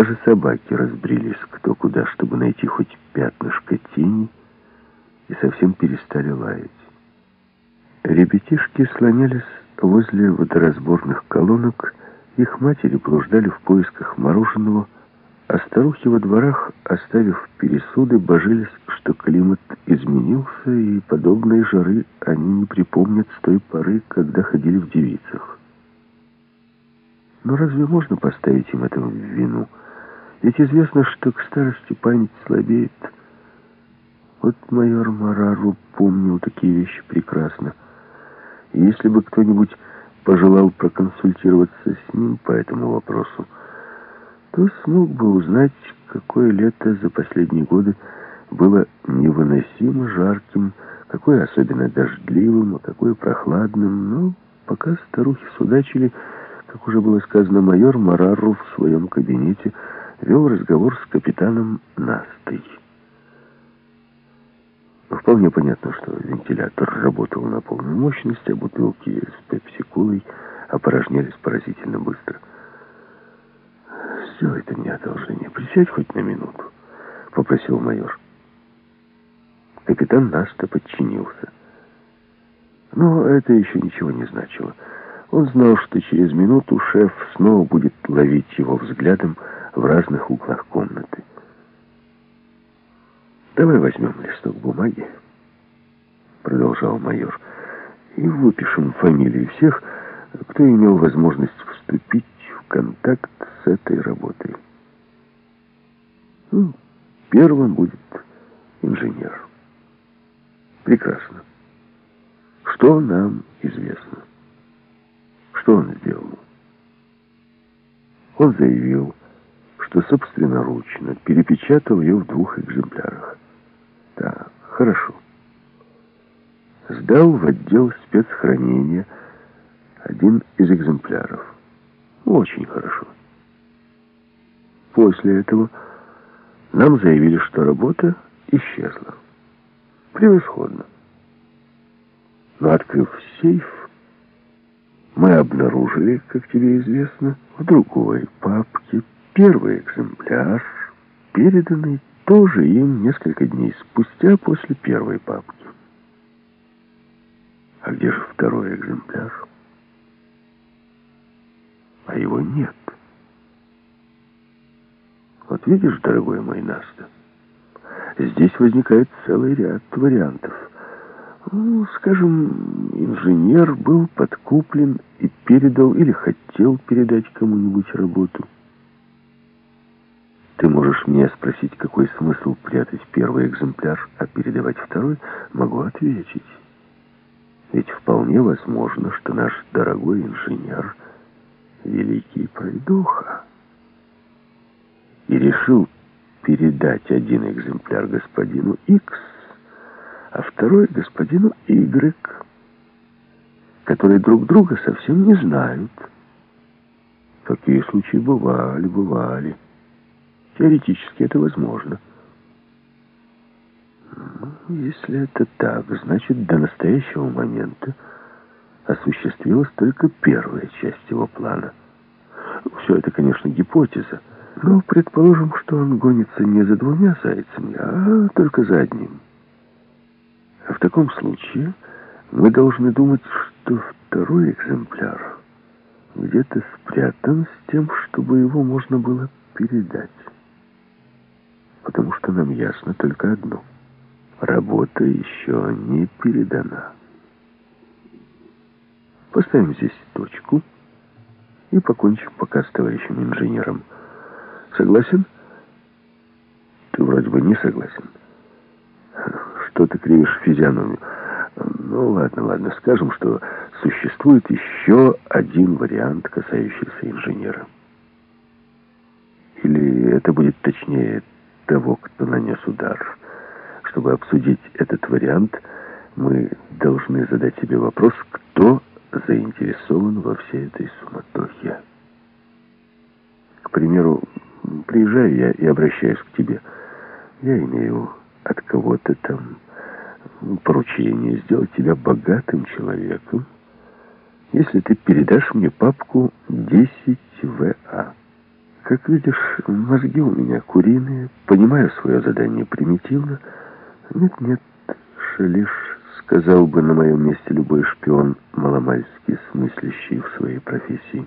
Даже собаки разбрелись кто куда, чтобы найти хоть пятнышко тени, и совсем перестали лаять. Ребятишки слонялись возле водоразборных колонок, их матери блуждали в поисках мороженого, а старухи во дворах, оставив пересуды, божились, что климат изменился, и подобной жары они не припомнят с той поры, когда ходили в девицах. Но разве можно поставить им это в вину? Ведь известно, что к старости память слабеет. Вот майор Марару помнил такие вещи прекрасно. И если бы кто-нибудь пожелал проконсультироваться с ним по этому вопросу, то смог бы узнать, какое лето за последние годы было невыносимо жарким, какое особенно дождливым, а какое прохладным. Но пока старухи судачили, как уже было сказано, майор Марару в своем кабинете вел разговор с капитаном Настой. Вполне понятно, что вентилятор работал на полную мощность, а бутылки с пепси-колой опорожнялись поразительно быстро. «Сделай ты мне одолжение, присядь хоть на минуту», — попросил майор. Капитан Наста подчинился. Но это еще ничего не значило. Он знал, что через минуту шеф снова будет ловить его взглядом в разных углах комнаты. «Давай возьмем листок бумаги», — продолжал майор, «и выпишем фамилии всех, кто имел возможность вступить в контакт с этой работой. Ну, первым будет инженер. Прекрасно. Что нам известно? Что он сделал? Он заявил, что собственноручно перепечатал ее в двух экземплярах. Да, хорошо. Сдал в отдел спецхранения один из экземпляров. Очень хорошо. После этого нам заявили, что работа исчезла. Превосходно. Но открыв сейф, мы обнаружили, как тебе известно, в другой папке первый экземпляр, переданный тоже им несколько дней спустя после первой папки. А где же второй экземпляр? А его нет. Вот видишь, дорогой мой Наста, здесь возникает целый ряд вариантов. Ну, скажем, инженер был подкуплен и передал или хотел передать кому-нибудь работу. Ты можешь меня спросить, какой смысл прятать первый экземпляр, а передавать второй? Могу ответить. Ведь вполне возможно, что наш дорогой инженер — великий пройдоха. И решил передать один экземпляр господину X, а второй господину Y, которые друг друга совсем не знают. Такие случаи бывали, бывали. Теоретически это возможно. Ну, если это так, значит, до настоящего момента осуществилась только первая часть его плана. Все это, конечно, гипотеза, но предположим, что он гонится не за двумя зайцами, а только за одним. В таком случае мы должны думать, что второй экземпляр где-то спрятан с тем, чтобы его можно было передать что нам ясно только одно. Работа еще не передана. Поставим здесь точку и покончим пока с товарищем инженером. Согласен? Ты вроде бы не согласен. Что ты кривишь физиономию? Ну, ладно, ладно, скажем, что существует еще один вариант, касающийся инженера. Или это будет точнее того, кто нанес удар. Чтобы обсудить этот вариант, мы должны задать себе вопрос, кто заинтересован во всей этой суматохе. К примеру, приезжаю я и обращаюсь к тебе. Я имею от кого-то там поручение сделать тебя богатым человеком, если ты передашь мне папку 10 ВА. Как видишь, мозги у меня куриные, понимаю свое задание примитивно. Нет-нет, шалишь, сказал бы на моем месте любой шпион, маломальски смыслящий в своей профессии.